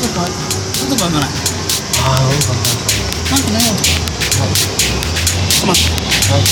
とかちょっと読まないああ、うん、かなんかね待って。あああれっ